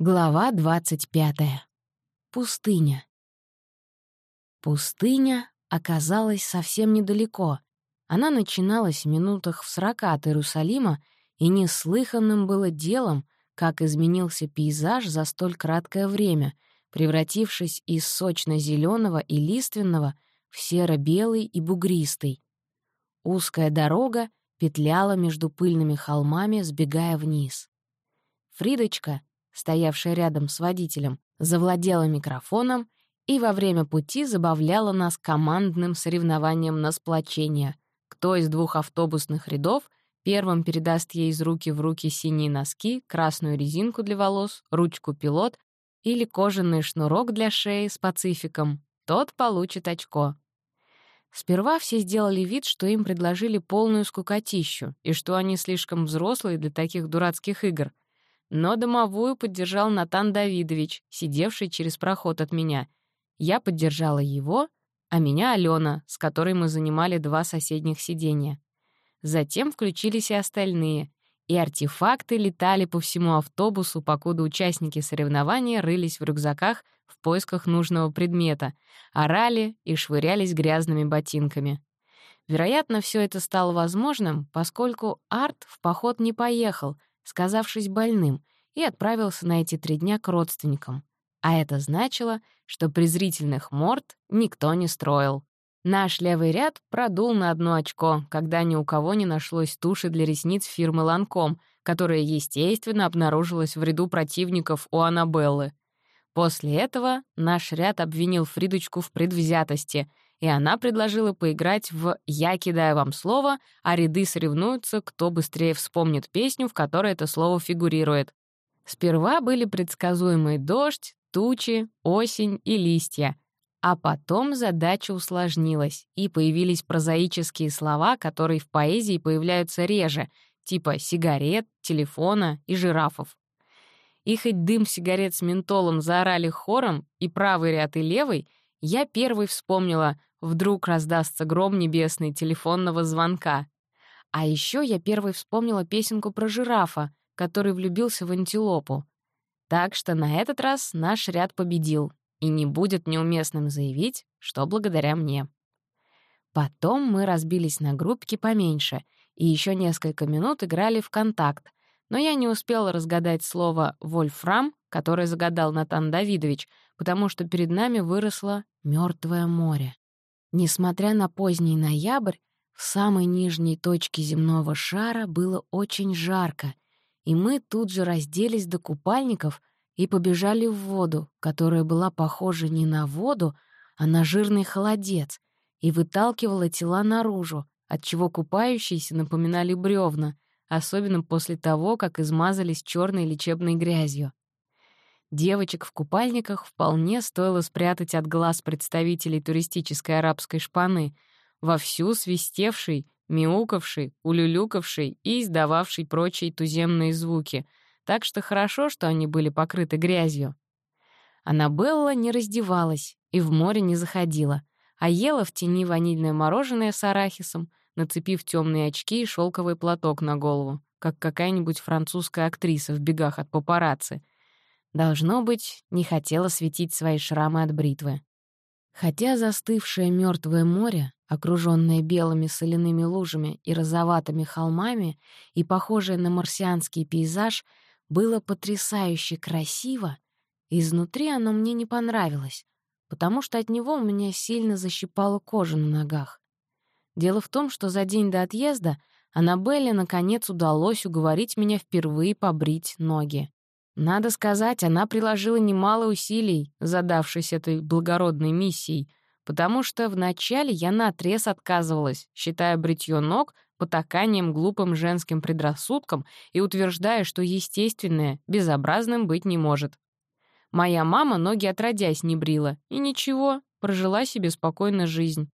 Глава 25. Пустыня. Пустыня оказалась совсем недалеко. Она начиналась в минутах в сорока от Иерусалима, и неслыханным было делом, как изменился пейзаж за столь краткое время, превратившись из сочно зеленого и лиственного в серо-белый и бугристый. Узкая дорога петляла между пыльными холмами, сбегая вниз. Фридочка — стоявшая рядом с водителем, завладела микрофоном и во время пути забавляла нас командным соревнованием на сплочение. Кто из двух автобусных рядов первым передаст ей из руки в руки синие носки, красную резинку для волос, ручку пилот или кожаный шнурок для шеи с пацификом, тот получит очко. Сперва все сделали вид, что им предложили полную скукотищу и что они слишком взрослые для таких дурацких игр — но домовую поддержал Натан Давидович, сидевший через проход от меня. Я поддержала его, а меня — Алена, с которой мы занимали два соседних сиденья. Затем включились и остальные, и артефакты летали по всему автобусу, покуда участники соревнования рылись в рюкзаках в поисках нужного предмета, орали и швырялись грязными ботинками. Вероятно, все это стало возможным, поскольку Арт в поход не поехал — сказавшись больным, и отправился на эти три дня к родственникам. А это значило, что презрительных морд никто не строил. Наш левый ряд продул на одно очко, когда ни у кого не нашлось туши для ресниц фирмы «Ланком», которая, естественно, обнаружилась в ряду противников у Аннабеллы. После этого наш ряд обвинил Фридочку в предвзятости — и она предложила поиграть в «Я кидаю вам слово», а ряды соревнуются, кто быстрее вспомнит песню, в которой это слово фигурирует. Сперва были предсказуемый дождь, тучи, осень и листья. А потом задача усложнилась, и появились прозаические слова, которые в поэзии появляются реже, типа сигарет, телефона и жирафов. И хоть дым сигарет с ментолом заорали хором, и правый ряд, и левый, я первый вспомнила Вдруг раздастся гром небесный телефонного звонка. А еще я первой вспомнила песенку про жирафа, который влюбился в антилопу. Так что на этот раз наш ряд победил, и не будет неуместным заявить, что благодаря мне. Потом мы разбились на группки поменьше и еще несколько минут играли в контакт, но я не успела разгадать слово «вольфрам», которое загадал Натан Давидович, потому что перед нами выросло мертвое море. Несмотря на поздний ноябрь, в самой нижней точке земного шара было очень жарко, и мы тут же разделись до купальников и побежали в воду, которая была похожа не на воду, а на жирный холодец, и выталкивала тела наружу, отчего купающиеся напоминали бревна, особенно после того, как измазались черной лечебной грязью. Девочек в купальниках вполне стоило спрятать от глаз представителей туристической арабской шпаны, вовсю свистевшей, мяукавшей, улюлюкавшей и издававшей прочие туземные звуки, так что хорошо, что они были покрыты грязью. Аннабелла не раздевалась и в море не заходила, а ела в тени ванильное мороженое с арахисом, нацепив темные очки и шелковый платок на голову, как какая-нибудь французская актриса в бегах от папарацци — Должно быть, не хотела светить свои шрамы от бритвы. Хотя застывшее мертвое море, окружённое белыми соляными лужами и розоватыми холмами и похожее на марсианский пейзаж, было потрясающе красиво, изнутри оно мне не понравилось, потому что от него у меня сильно защипала кожа на ногах. Дело в том, что за день до отъезда Аннабелле наконец удалось уговорить меня впервые побрить ноги. Надо сказать, она приложила немало усилий, задавшись этой благородной миссией, потому что вначале я наотрез отказывалась, считая бритье ног потаканием глупым женским предрассудкам и утверждая, что естественное безобразным быть не может. Моя мама ноги отродясь не брила, и ничего, прожила себе спокойно жизнь.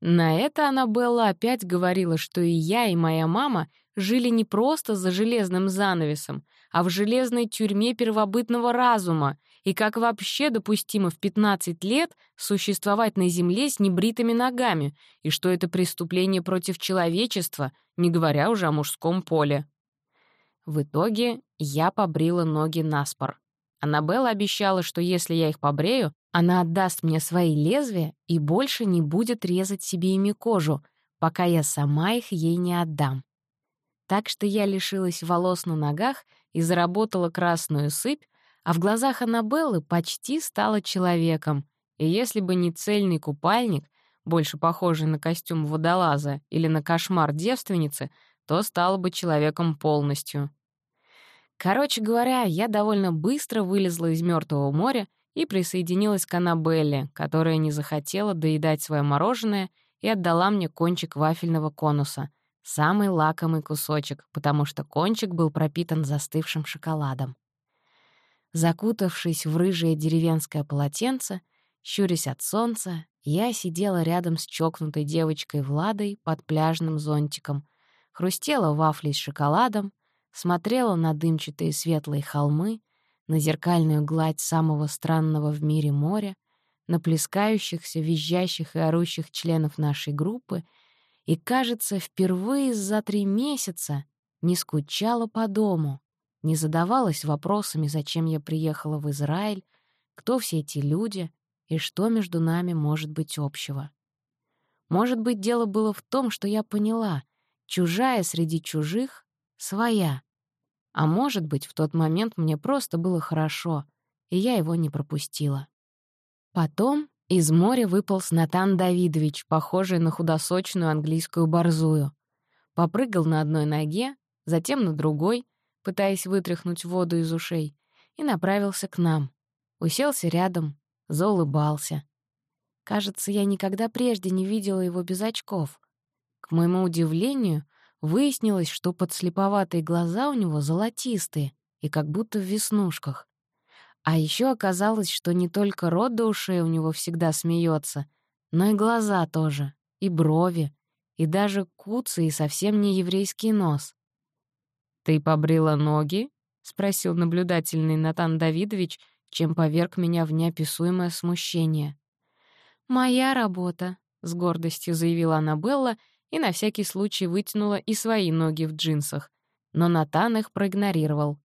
На это Аннабелла опять говорила, что и я, и моя мама жили не просто за железным занавесом, а в железной тюрьме первобытного разума, и как вообще допустимо в 15 лет существовать на земле с небритыми ногами, и что это преступление против человечества, не говоря уже о мужском поле. В итоге я побрила ноги наспор. Аннабелла обещала, что если я их побрею, она отдаст мне свои лезвия и больше не будет резать себе ими кожу, пока я сама их ей не отдам. Так что я лишилась волос на ногах и заработала красную сыпь, а в глазах Аннабеллы почти стала человеком, и если бы не цельный купальник, больше похожий на костюм водолаза или на кошмар девственницы, то стала бы человеком полностью. Короче говоря, я довольно быстро вылезла из Мертвого моря и присоединилась к Аннабелле, которая не захотела доедать свое мороженое и отдала мне кончик вафельного конуса, самый лакомый кусочек, потому что кончик был пропитан застывшим шоколадом. Закутавшись в рыжее деревенское полотенце, щурясь от солнца, я сидела рядом с чокнутой девочкой Владой под пляжным зонтиком, хрустела вафлей с шоколадом, смотрела на дымчатые светлые холмы, на зеркальную гладь самого странного в мире моря, на плескающихся, визжащих и орущих членов нашей группы и, кажется, впервые за три месяца не скучала по дому, не задавалась вопросами, зачем я приехала в Израиль, кто все эти люди и что между нами может быть общего. Может быть, дело было в том, что я поняла, чужая среди чужих — своя. А может быть, в тот момент мне просто было хорошо, и я его не пропустила. Потом из моря выполз Натан Давидович, похожий на худосочную английскую борзую. Попрыгал на одной ноге, затем на другой, пытаясь вытряхнуть воду из ушей, и направился к нам. Уселся рядом, заулыбался. Кажется, я никогда прежде не видела его без очков. К моему удивлению, выяснилось, что подслеповатые глаза у него золотистые и как будто в веснушках. А еще оказалось, что не только рот до ушей у него всегда смеется, но и глаза тоже, и брови, и даже куцы и совсем не еврейский нос. «Ты побрила ноги?» — спросил наблюдательный Натан Давидович, чем поверг меня в неописуемое смущение. «Моя работа», — с гордостью заявила Аннабелла и на всякий случай вытянула и свои ноги в джинсах, но Натан их проигнорировал.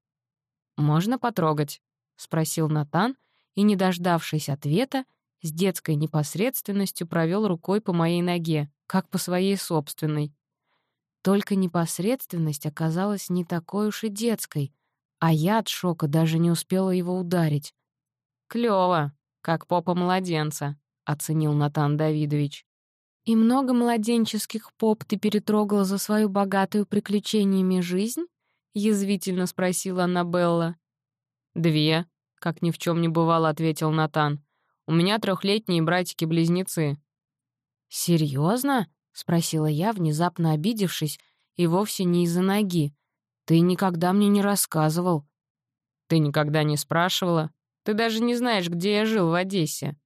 «Можно потрогать?» — спросил Натан, и, не дождавшись ответа, с детской непосредственностью провел рукой по моей ноге, как по своей собственной. Только непосредственность оказалась не такой уж и детской, а я от шока даже не успела его ударить. Клево, как попа младенца», — оценил Натан Давидович. «И много младенческих поп ты перетрогала за свою богатую приключениями жизнь?» — язвительно спросила Аннабелла. «Две», — как ни в чем не бывало, ответил Натан. «У меня трехлетние братики-близнецы». Серьезно? спросила я, внезапно обидевшись, и вовсе не из-за ноги. «Ты никогда мне не рассказывал». «Ты никогда не спрашивала? Ты даже не знаешь, где я жил в Одессе».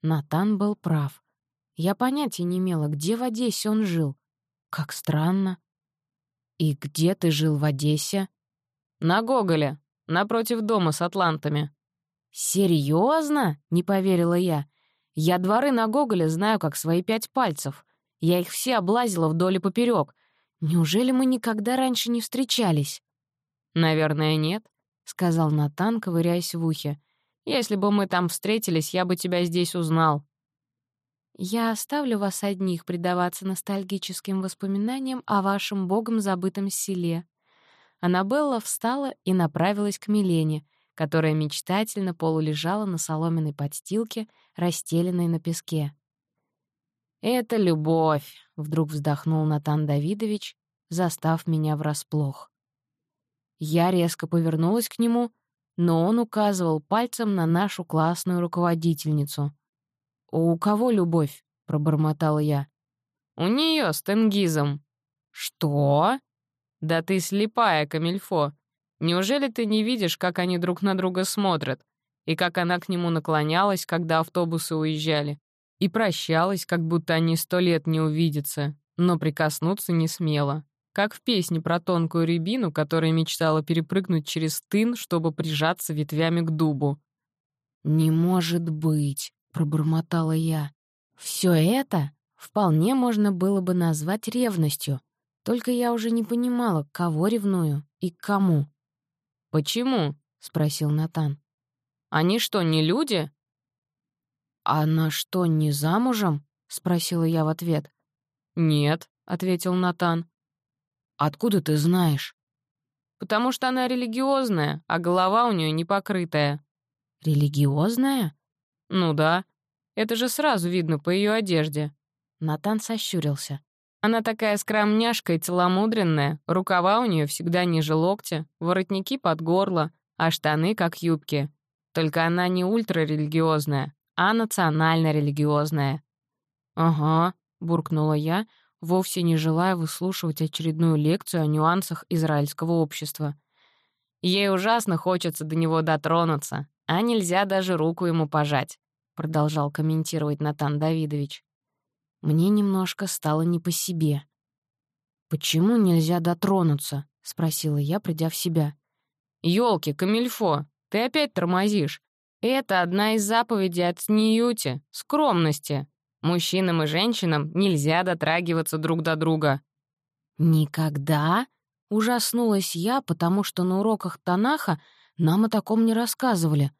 Натан был прав. Я понятия не имела, где в Одессе он жил. Как странно. «И где ты жил в Одессе?» «На Гоголе», Напротив дома с атлантами». «Серьезно?» — не поверила я. «Я дворы на Гоголе знаю как свои пять пальцев. Я их все облазила вдоль и поперек. Неужели мы никогда раньше не встречались?» «Наверное, нет», — сказал Натан, ковыряясь в ухе. «Если бы мы там встретились, я бы тебя здесь узнал». «Я оставлю вас одних предаваться ностальгическим воспоминаниям о вашем богом забытом селе», Аннабелла встала и направилась к Милене, которая мечтательно полулежала на соломенной подстилке, расстеленной на песке. «Это любовь», — вдруг вздохнул Натан Давидович, застав меня врасплох. Я резко повернулась к нему, но он указывал пальцем на нашу классную руководительницу. «У кого любовь?» — пробормотала я. «У нее с Тенгизом». «Что?» «Да ты слепая, Камильфо. Неужели ты не видишь, как они друг на друга смотрят? И как она к нему наклонялась, когда автобусы уезжали? И прощалась, как будто они сто лет не увидятся, но прикоснуться не смела. Как в песне про тонкую рябину, которая мечтала перепрыгнуть через тын, чтобы прижаться ветвями к дубу. «Не может быть», — пробормотала я. Все это вполне можно было бы назвать ревностью, только я уже не понимала, кого ревную и к кому. «Почему?» — спросил Натан. Они что, не люди?» «Она что, не замужем?» — спросила я в ответ. «Нет», — ответил Натан. «Откуда ты знаешь?» «Потому что она религиозная, а голова у нее непокрытая». «Религиозная?» «Ну да. Это же сразу видно по ее одежде». Натан сощурился. Она такая скромняшка и целомудренная, рукава у нее всегда ниже локтя, воротники под горло, а штаны как юбки. Только она не ультрарелигиозная, а национально-религиозная. «Ага», — буркнула я, вовсе не желая выслушивать очередную лекцию о нюансах израильского общества. «Ей ужасно хочется до него дотронуться, а нельзя даже руку ему пожать», — продолжал комментировать Натан Давидович. Мне немножко стало не по себе. «Почему нельзя дотронуться?» — спросила я, придя в себя. «Ёлки, камильфо, ты опять тормозишь. Это одна из заповедей от Сньюти — скромности. Мужчинам и женщинам нельзя дотрагиваться друг до друга». «Никогда?» — ужаснулась я, потому что на уроках Танаха нам о таком не рассказывали.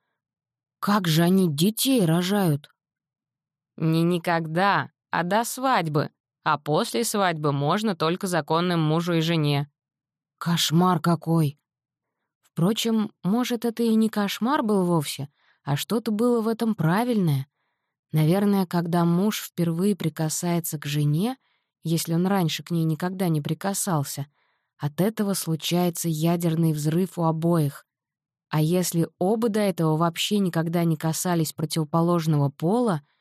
«Как же они детей рожают?» «Не никогда, а до свадьбы, а после свадьбы можно только законным мужу и жене». «Кошмар какой!» Впрочем, может, это и не кошмар был вовсе, а что-то было в этом правильное. Наверное, когда муж впервые прикасается к жене, если он раньше к ней никогда не прикасался, от этого случается ядерный взрыв у обоих. А если оба до этого вообще никогда не касались противоположного пола —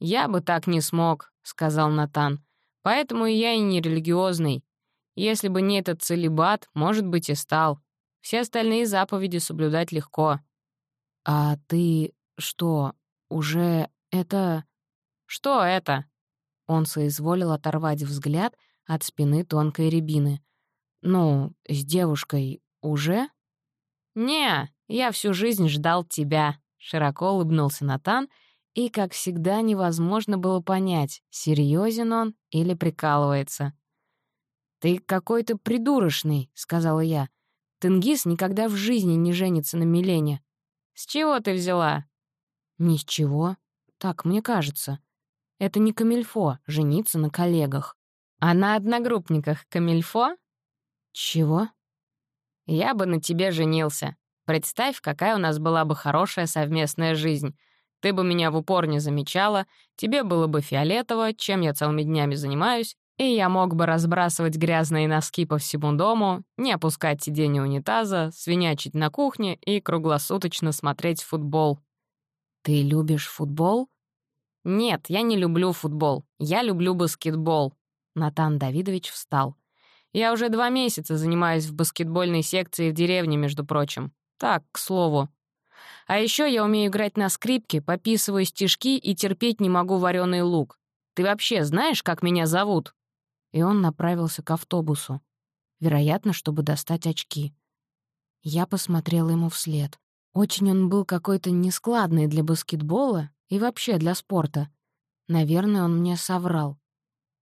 «Я бы так не смог», — сказал Натан. «Поэтому я и не религиозный. Если бы не этот целебат, может быть, и стал. Все остальные заповеди соблюдать легко». «А ты что, уже это...» «Что это?» Он соизволил оторвать взгляд от спины тонкой рябины. «Ну, с девушкой уже?» «Не, я всю жизнь ждал тебя», — широко улыбнулся Натан — и, как всегда, невозможно было понять, серьезен он или прикалывается. «Ты какой-то придурочный», — сказала я. «Тенгиз никогда в жизни не женится на Милене». «С чего ты взяла?» «Ни с чего. Так мне кажется. Это не камильфо — жениться на коллегах». «А на одногруппниках камильфо?» «Чего?» «Я бы на тебе женился. Представь, какая у нас была бы хорошая совместная жизнь. Ты бы меня в упор не замечала, тебе было бы фиолетово, чем я целыми днями занимаюсь, и я мог бы разбрасывать грязные носки по всему дому, не опускать сиденье унитаза, свинячить на кухне и круглосуточно смотреть футбол. Ты любишь футбол? Нет, я не люблю футбол. Я люблю баскетбол. Натан Давидович встал. Я уже два месяца занимаюсь в баскетбольной секции в деревне, между прочим. Так, к слову. А еще я умею играть на скрипке, пописываю стишки и терпеть не могу вареный лук. Ты вообще знаешь, как меня зовут?» И он направился к автобусу. Вероятно, чтобы достать очки. Я посмотрела ему вслед. Очень он был какой-то нескладный для баскетбола и вообще для спорта. Наверное, он мне соврал.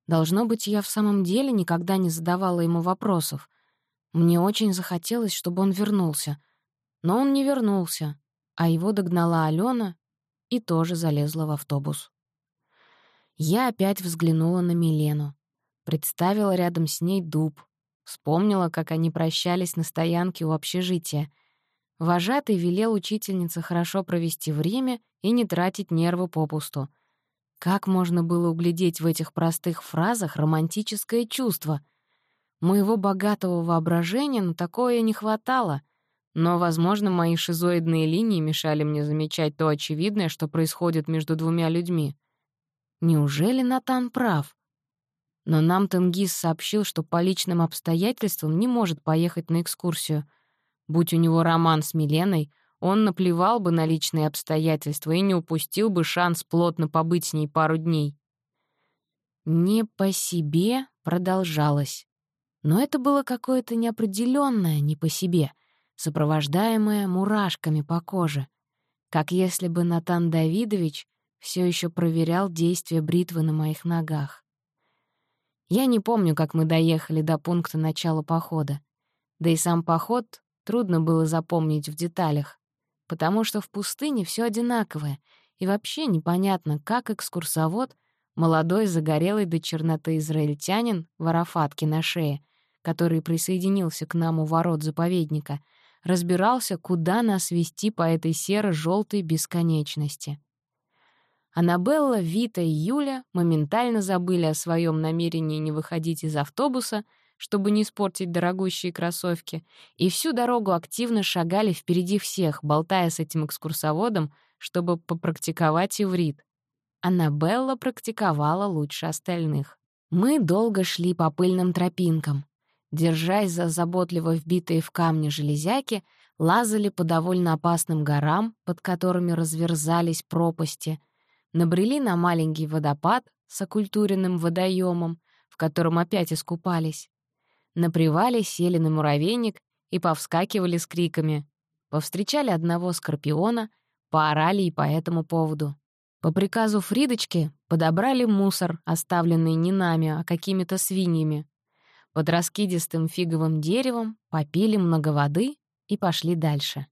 Должно быть, я в самом деле никогда не задавала ему вопросов. Мне очень захотелось, чтобы он вернулся. Но он не вернулся а его догнала Алена и тоже залезла в автобус. Я опять взглянула на Милену, представила рядом с ней дуб, вспомнила, как они прощались на стоянке у общежития. Вожатый велел учительнице хорошо провести время и не тратить нервы попусту. Как можно было углядеть в этих простых фразах романтическое чувство? Моего богатого воображения на такое не хватало — но, возможно, мои шизоидные линии мешали мне замечать то очевидное, что происходит между двумя людьми. Неужели Натан прав? Но нам Тенгиз сообщил, что по личным обстоятельствам не может поехать на экскурсию. Будь у него роман с Миленой, он наплевал бы на личные обстоятельства и не упустил бы шанс плотно побыть с ней пару дней. Не по себе продолжалось. Но это было какое-то неопределённое не по себе — сопровождаемая мурашками по коже, как если бы Натан Давидович все еще проверял действие бритвы на моих ногах. Я не помню, как мы доехали до пункта начала похода. Да и сам поход трудно было запомнить в деталях. потому что в пустыне все одинаковое, и вообще непонятно, как экскурсовод, молодой, загорелый до черноты израильтянин в арафатке на шее, который присоединился к нам у ворот заповедника, разбирался, куда нас вести по этой серо-желтой бесконечности. Аннабелла, Вита и Юля моментально забыли о своем намерении не выходить из автобуса, чтобы не испортить дорогущие кроссовки, и всю дорогу активно шагали впереди всех, болтая с этим экскурсоводом, чтобы попрактиковать иврит. Аннабелла практиковала лучше остальных. Мы долго шли по пыльным тропинкам. Держась за заботливо вбитые в камни железяки, лазали по довольно опасным горам, под которыми разверзались пропасти, набрели на маленький водопад с окультуренным водоемом, в котором опять искупались. На привале сели на муравейник и повскакивали с криками. Повстречали одного скорпиона, поорали и по этому поводу. По приказу Фридочки подобрали мусор, оставленный не нами, а какими-то свиньями. Под раскидистым фиговым деревом попили много воды и пошли дальше.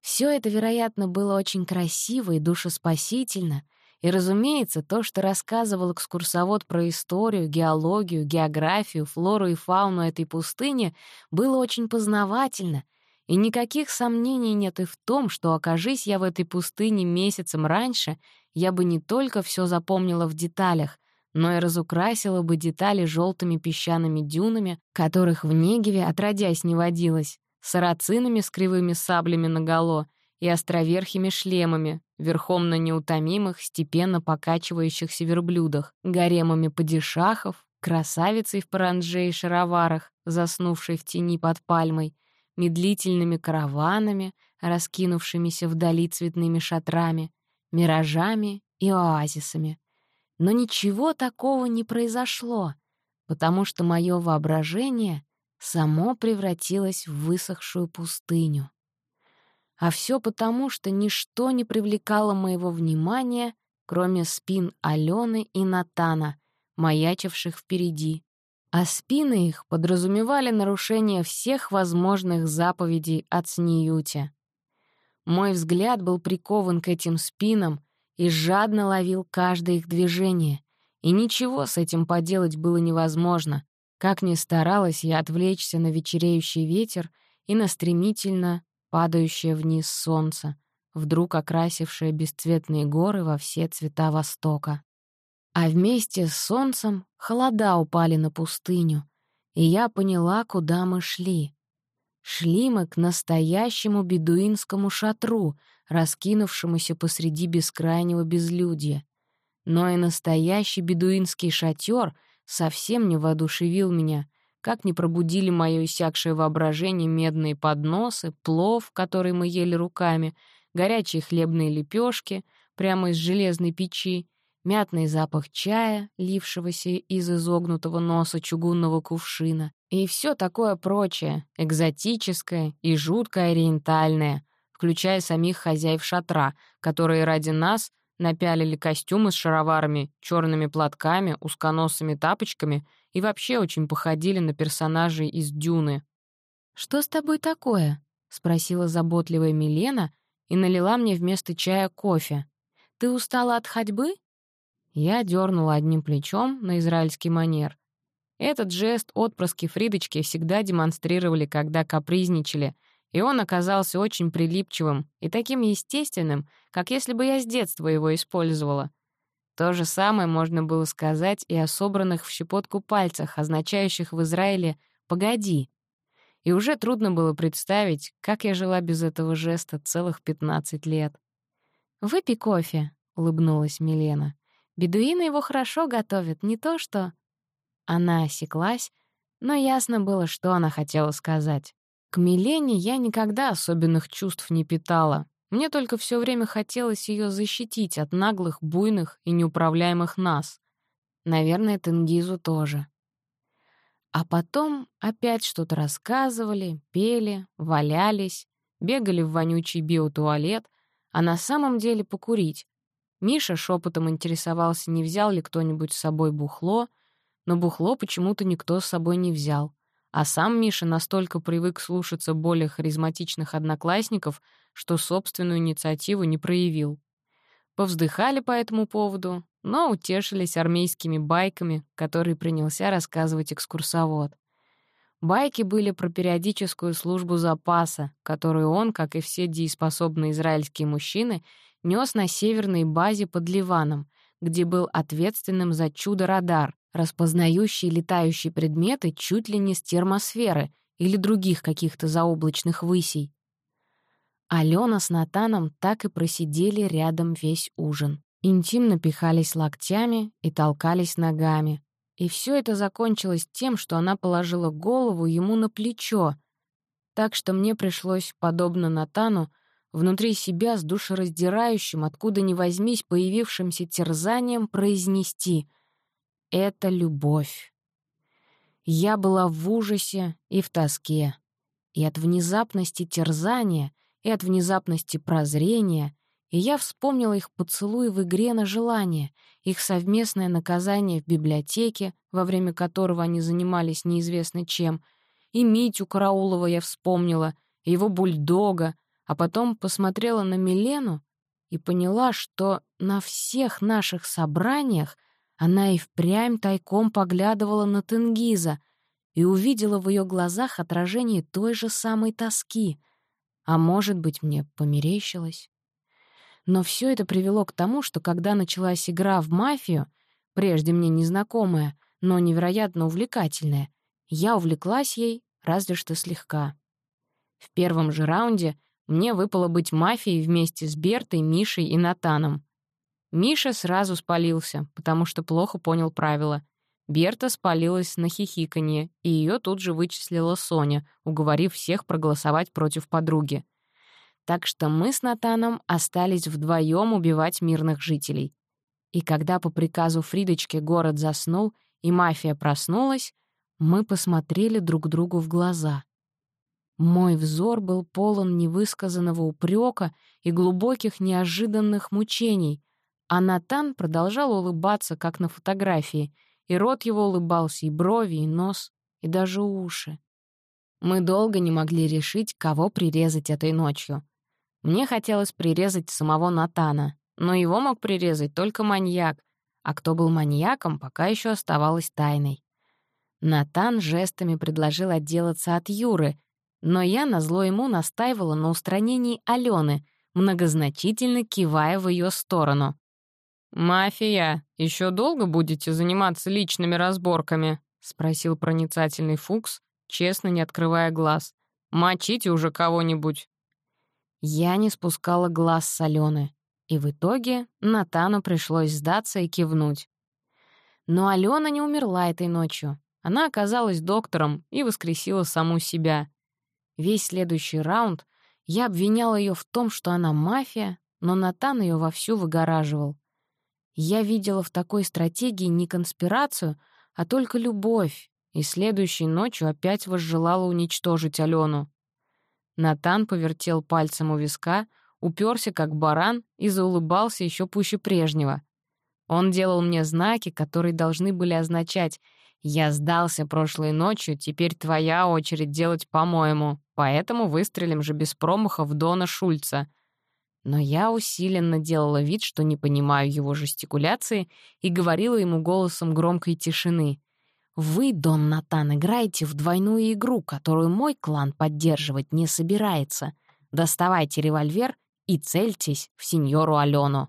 Все это, вероятно, было очень красиво и душеспасительно, и, разумеется, то, что рассказывал экскурсовод про историю, геологию, географию, флору и фауну этой пустыни, было очень познавательно, и никаких сомнений нет и в том, что, окажись я в этой пустыне месяцем раньше, я бы не только все запомнила в деталях, но и разукрасила бы детали желтыми песчаными дюнами, которых в Негеве отродясь не водилось сарацинами с кривыми саблями наголо и островерхими шлемами, верхом на неутомимых, степенно покачивающихся верблюдах, гаремами падишахов, красавицей в паранже и шароварах, заснувшей в тени под пальмой, медлительными караванами, раскинувшимися вдали цветными шатрами, миражами и оазисами. Но ничего такого не произошло, потому что мое воображение само превратилось в высохшую пустыню. А все потому, что ничто не привлекало моего внимания, кроме спин Алены и Натана, маячивших впереди. А спины их подразумевали нарушение всех возможных заповедей от Сниюти. Мой взгляд был прикован к этим спинам и жадно ловил каждое их движение, и ничего с этим поделать было невозможно, как ни старалась я отвлечься на вечереющий ветер и на стремительно падающее вниз солнце, вдруг окрасившее бесцветные горы во все цвета Востока. А вместе с солнцем холода упали на пустыню, и я поняла, куда мы шли. Шли мы к настоящему бедуинскому шатру, раскинувшемуся посреди бескрайнего безлюдья. Но и настоящий бедуинский шатер — совсем не воодушевил меня, как не пробудили мое иссякшее воображение медные подносы, плов, который мы ели руками, горячие хлебные лепешки прямо из железной печи, мятный запах чая, лившегося из изогнутого носа чугунного кувшина, и все такое прочее, экзотическое и жутко ориентальное, включая самих хозяев шатра, которые ради нас напялили костюмы с шароварами, черными платками, узконосыми тапочками и вообще очень походили на персонажей из «Дюны». «Что с тобой такое?» — спросила заботливая Милена и налила мне вместо чая кофе. «Ты устала от ходьбы?» Я дернула одним плечом на израильский манер. Этот жест отпрыски Фридочки всегда демонстрировали, когда капризничали — и он оказался очень прилипчивым и таким естественным, как если бы я с детства его использовала. То же самое можно было сказать и о собранных в щепотку пальцах, означающих в Израиле «погоди». И уже трудно было представить, как я жила без этого жеста целых 15 лет. «Выпей кофе», — улыбнулась Милена. «Бедуины его хорошо готовят, не то что...» Она осеклась, но ясно было, что она хотела сказать. К Милене я никогда особенных чувств не питала. Мне только все время хотелось ее защитить от наглых, буйных и неуправляемых нас. Наверное, Тенгизу тоже. А потом опять что-то рассказывали, пели, валялись, бегали в вонючий биотуалет, а на самом деле покурить. Миша шепотом интересовался, не взял ли кто-нибудь с собой бухло, но бухло почему-то никто с собой не взял а сам Миша настолько привык слушаться более харизматичных одноклассников, что собственную инициативу не проявил. Повздыхали по этому поводу, но утешились армейскими байками, которые принялся рассказывать экскурсовод. Байки были про периодическую службу запаса, которую он, как и все дееспособные израильские мужчины, нес на северной базе под Ливаном, где был ответственным за чудо-радар, распознающий летающие предметы чуть ли не с термосферы или других каких-то заоблачных высей. Алена с Натаном так и просидели рядом весь ужин. Интимно пихались локтями и толкались ногами. И все это закончилось тем, что она положила голову ему на плечо, так что мне пришлось, подобно Натану, внутри себя с душераздирающим, откуда ни возьмись, появившимся терзанием произнести «Это любовь». Я была в ужасе и в тоске, и от внезапности терзания, и от внезапности прозрения, и я вспомнила их поцелуй в игре на желание, их совместное наказание в библиотеке, во время которого они занимались неизвестно чем, и Митю Караулова я вспомнила, его бульдога, а потом посмотрела на Милену и поняла, что на всех наших собраниях она и впрямь тайком поглядывала на Тенгиза и увидела в ее глазах отражение той же самой тоски. А может быть, мне померещилось? Но все это привело к тому, что когда началась игра в мафию, прежде мне незнакомая, но невероятно увлекательная, я увлеклась ей разве что слегка. В первом же раунде мне выпало быть мафией вместе с Бертой, Мишей и Натаном. Миша сразу спалился, потому что плохо понял правила. Берта спалилась на хихиканье, и ее тут же вычислила Соня, уговорив всех проголосовать против подруги. Так что мы с Натаном остались вдвоем убивать мирных жителей. И когда по приказу Фридочки город заснул и мафия проснулась, мы посмотрели друг другу в глаза. Мой взор был полон невысказанного упрека и глубоких неожиданных мучений, а Натан продолжал улыбаться, как на фотографии, и рот его улыбался, и брови, и нос, и даже уши. Мы долго не могли решить, кого прирезать этой ночью. Мне хотелось прирезать самого Натана, но его мог прирезать только маньяк, а кто был маньяком, пока еще оставалось тайной. Натан жестами предложил отделаться от Юры, но я назло ему настаивала на устранении Алены, многозначительно кивая в ее сторону. «Мафия, еще долго будете заниматься личными разборками?» — спросил проницательный Фукс, честно не открывая глаз. «Мочите уже кого-нибудь». Я не спускала глаз с Алены, и в итоге Натану пришлось сдаться и кивнуть. Но Алена не умерла этой ночью. Она оказалась доктором и воскресила саму себя. Весь следующий раунд я обвиняла ее в том, что она мафия, но Натан ее вовсю выгораживал. Я видела в такой стратегии не конспирацию, а только любовь, и следующей ночью опять возжелала уничтожить Алену. Натан повертел пальцем у виска, уперся как баран и заулыбался еще пуще прежнего. Он делал мне знаки, которые должны были означать «Я сдался прошлой ночью, теперь твоя очередь делать по-моему, поэтому выстрелим же без промаха в Дона Шульца». Но я усиленно делала вид, что не понимаю его жестикуляции, и говорила ему голосом громкой тишины. «Вы, Дон Натан, играете в двойную игру, которую мой клан поддерживать не собирается. Доставайте револьвер и цельтесь в сеньору Алену».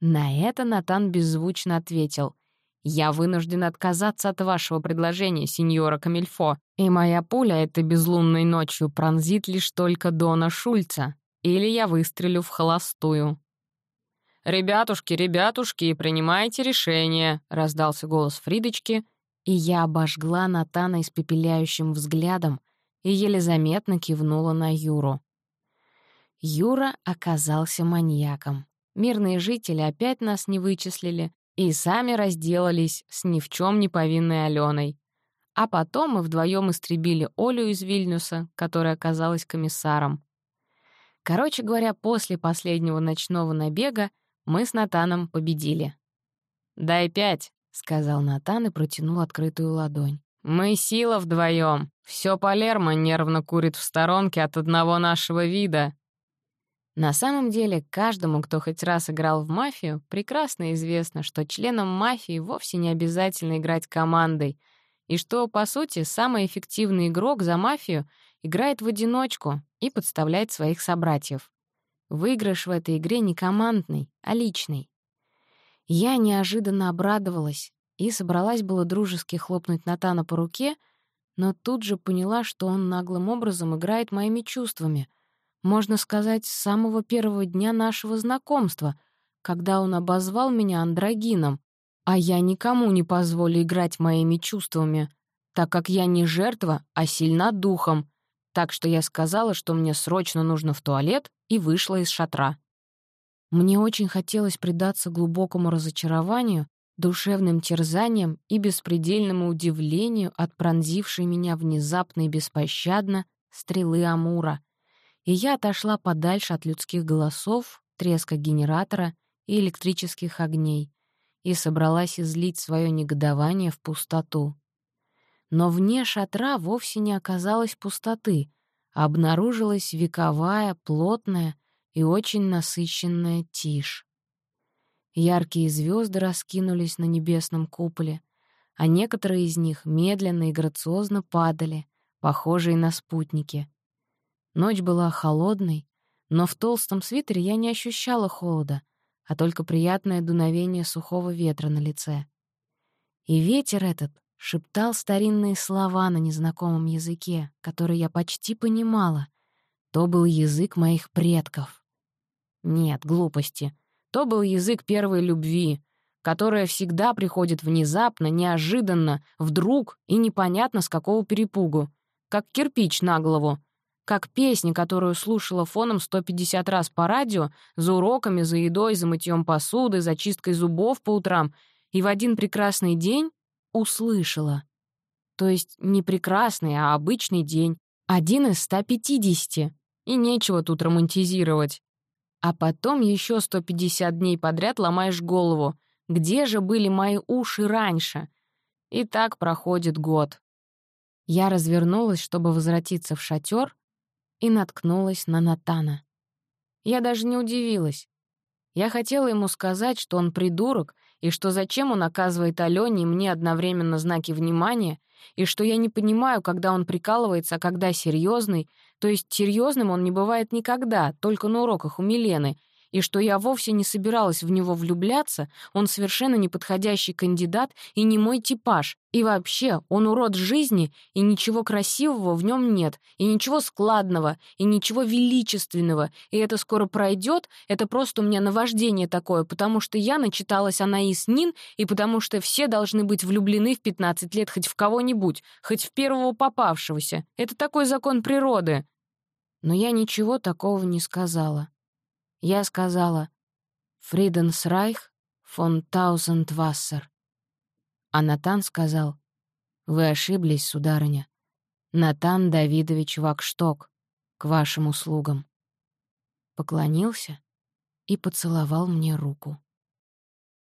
На это Натан беззвучно ответил — «Я вынужден отказаться от вашего предложения, сеньора Камильфо, и моя пуля этой безлунной ночью пронзит лишь только Дона Шульца, или я выстрелю в холостую». «Ребятушки, ребятушки, принимайте решение», — раздался голос Фридочки, и я обожгла Натана испепеляющим взглядом и еле заметно кивнула на Юру. Юра оказался маньяком. Мирные жители опять нас не вычислили, и сами разделались с ни в чем не повинной Аленой. А потом мы вдвоем истребили Олю из Вильнюса, которая оказалась комиссаром. Короче говоря, после последнего ночного набега мы с Натаном победили. «Дай пять», — сказал Натан и протянул открытую ладонь. Мы сила вдвоем. Все Палермо нервно курит в сторонке от одного нашего вида. На самом деле, каждому, кто хоть раз играл в мафию, прекрасно известно, что членам мафии вовсе не обязательно играть командой, и что, по сути, самый эффективный игрок за мафию играет в одиночку и подставляет своих собратьев. Выигрыш в этой игре не командный, а личный. Я неожиданно обрадовалась и собралась было дружески хлопнуть Натана по руке, но тут же поняла, что он наглым образом играет моими чувствами. Можно сказать, с самого первого дня нашего знакомства, когда он обозвал меня андрогином, а я никому не позволю играть моими чувствами, так как я не жертва, а сильна духом, так что я сказала, что мне срочно нужно в туалет, и вышла из шатра. Мне очень хотелось предаться глубокому разочарованию, душевным терзаниям и беспредельному удивлению от пронзившей меня внезапно и беспощадно стрелы Амура. И я отошла подальше от людских голосов, треска генератора и электрических огней и собралась излить свое негодование в пустоту. Но вне шатра вовсе не оказалось пустоты, а обнаружилась вековая, плотная, и очень насыщенная тишь. Яркие звезды раскинулись на небесном куполе, а некоторые из них медленно и грациозно падали, похожие на спутники. Ночь была холодной, но в толстом свитере я не ощущала холода, а только приятное дуновение сухого ветра на лице. И ветер этот шептал старинные слова на незнакомом языке, который я почти понимала. То был язык моих предков. Нет, глупости. То был язык первой любви, которая всегда приходит внезапно, неожиданно, вдруг и непонятно с какого перепугу. Как кирпич на голову. Как песня, которую слушала фоном 150 раз по радио, за уроками, за едой, за мытьем посуды, за чисткой зубов по утрам, и в один прекрасный день услышала. То есть не прекрасный, а обычный день. Один из 150. И нечего тут романтизировать. А потом еще 150 дней подряд ломаешь голову. Где же были мои уши раньше? И так проходит год. Я развернулась, чтобы возвратиться в шатер, и наткнулась на Натана. Я даже не удивилась. Я хотела ему сказать, что он придурок, и что зачем он оказывает Алёне и мне одновременно знаки внимания, и что я не понимаю, когда он прикалывается, а когда серьезный, то есть серьезным он не бывает никогда, только на уроках у Милены, и что я вовсе не собиралась в него влюбляться, он совершенно неподходящий кандидат и не мой типаж. И вообще, он урод жизни, и ничего красивого в нем нет, и ничего складного, и ничего величественного, и это скоро пройдет, это просто у меня наваждение такое, потому что я начиталась Анаис Нин, и потому что все должны быть влюблены в 15 лет хоть в кого-нибудь, хоть в первого попавшегося. Это такой закон природы. Но я ничего такого не сказала. Я сказала «Фриденсрайх фон Таузендвассер». А Натан сказал «Вы ошиблись, сударыня. Натан Давидович Вакшток, к вашим услугам». Поклонился и поцеловал мне руку.